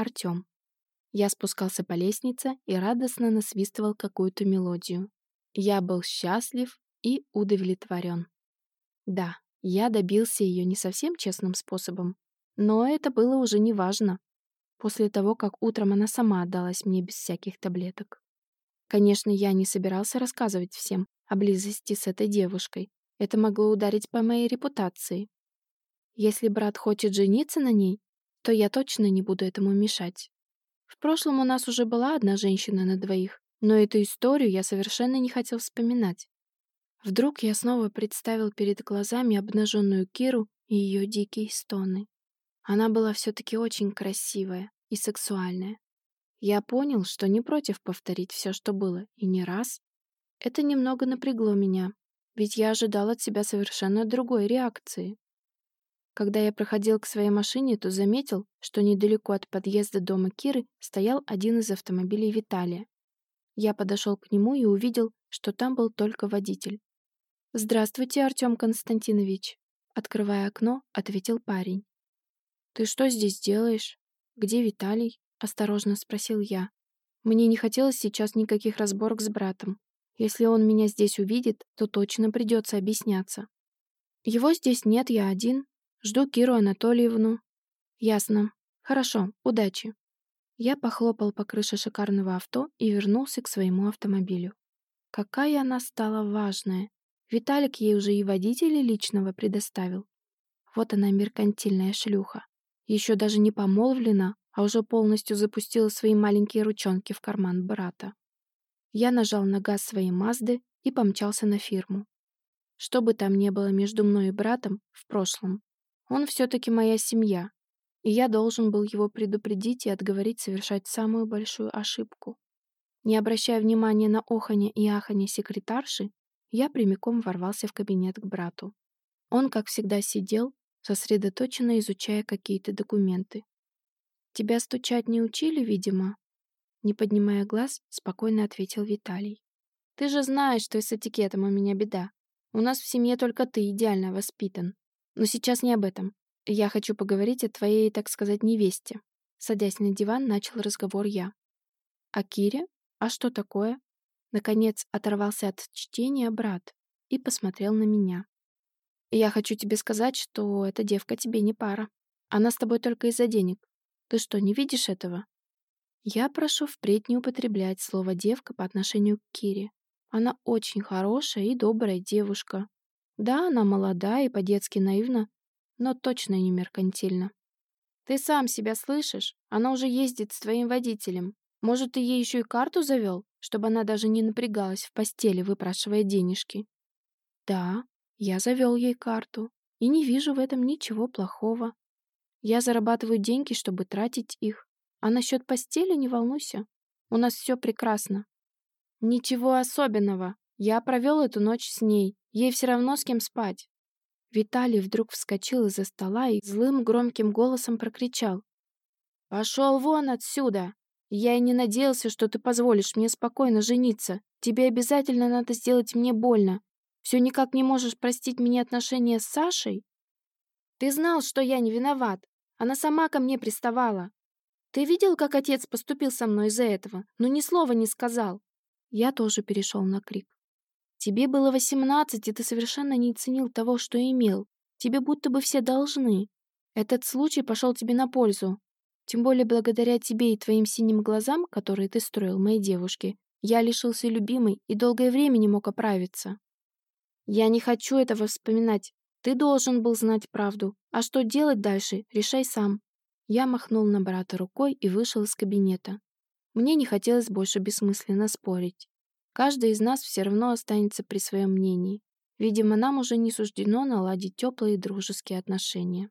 Артём. Я спускался по лестнице и радостно насвистывал какую-то мелодию. Я был счастлив и удовлетворен. Да, я добился ее не совсем честным способом, но это было уже не важно. После того, как утром она сама отдалась мне без всяких таблеток. Конечно, я не собирался рассказывать всем о близости с этой девушкой. Это могло ударить по моей репутации. Если брат хочет жениться на ней, то я точно не буду этому мешать. В прошлом у нас уже была одна женщина на двоих, но эту историю я совершенно не хотел вспоминать. Вдруг я снова представил перед глазами обнаженную Киру и ее дикие стоны. Она была все-таки очень красивая и сексуальная. Я понял, что не против повторить все, что было, и не раз. Это немного напрягло меня, ведь я ожидал от себя совершенно другой реакции. Когда я проходил к своей машине, то заметил, что недалеко от подъезда дома Киры стоял один из автомобилей Виталия. Я подошел к нему и увидел, что там был только водитель. «Здравствуйте, Артем Константинович», — открывая окно, ответил парень. «Ты что здесь делаешь? Где Виталий?» — осторожно спросил я. Мне не хотелось сейчас никаких разборок с братом. Если он меня здесь увидит, то точно придется объясняться. Его здесь нет, я один, Жду Киру Анатольевну. Ясно. Хорошо, удачи. Я похлопал по крыше шикарного авто и вернулся к своему автомобилю. Какая она стала важная. Виталик ей уже и водителя личного предоставил. Вот она меркантильная шлюха. Еще даже не помолвлена, а уже полностью запустила свои маленькие ручонки в карман брата. Я нажал на газ своей Мазды и помчался на фирму. Что бы там ни было между мной и братом в прошлом, он все-таки моя семья, и я должен был его предупредить и отговорить совершать самую большую ошибку. Не обращая внимания на оханье и аханье секретарши, я прямиком ворвался в кабинет к брату. Он, как всегда, сидел, сосредоточенно изучая какие-то документы. «Тебя стучать не учили, видимо?» Не поднимая глаз, спокойно ответил Виталий. «Ты же знаешь, что с этикетом у меня беда. У нас в семье только ты идеально воспитан. Но сейчас не об этом. Я хочу поговорить о твоей, так сказать, невесте. Садясь на диван, начал разговор я. О Кире? А что такое? Наконец оторвался от чтения брат и посмотрел на меня. Я хочу тебе сказать, что эта девка тебе не пара. Она с тобой только из-за денег. Ты что, не видишь этого? Я прошу впредь не употреблять слово «девка» по отношению к Кире. Она очень хорошая и добрая девушка, да, она молода и по-детски наивна, но точно не меркантильна. Ты сам себя слышишь? Она уже ездит с твоим водителем. Может, ты ей еще и карту завел, чтобы она даже не напрягалась в постели, выпрашивая денежки? Да, я завел ей карту, и не вижу в этом ничего плохого. Я зарабатываю деньги, чтобы тратить их. А насчет постели не волнуйся. У нас все прекрасно. Ничего особенного. Я провел эту ночь с ней, Ей все равно с кем спать. Виталий вдруг вскочил из-за стола и злым громким голосом прокричал. «Пошел вон отсюда! Я и не надеялся, что ты позволишь мне спокойно жениться. Тебе обязательно надо сделать мне больно. Все никак не можешь простить мне отношения с Сашей? Ты знал, что я не виноват. Она сама ко мне приставала. Ты видел, как отец поступил со мной из-за этого, но ни слова не сказал?» Я тоже перешел на крик. Тебе было восемнадцать, и ты совершенно не ценил того, что имел. Тебе будто бы все должны. Этот случай пошел тебе на пользу. Тем более благодаря тебе и твоим синим глазам, которые ты строил моей девушке, я лишился любимой и долгое время не мог оправиться. Я не хочу этого вспоминать. Ты должен был знать правду. А что делать дальше, решай сам. Я махнул на брата рукой и вышел из кабинета. Мне не хотелось больше бессмысленно спорить. Каждый из нас все равно останется при своем мнении. Видимо, нам уже не суждено наладить теплые дружеские отношения.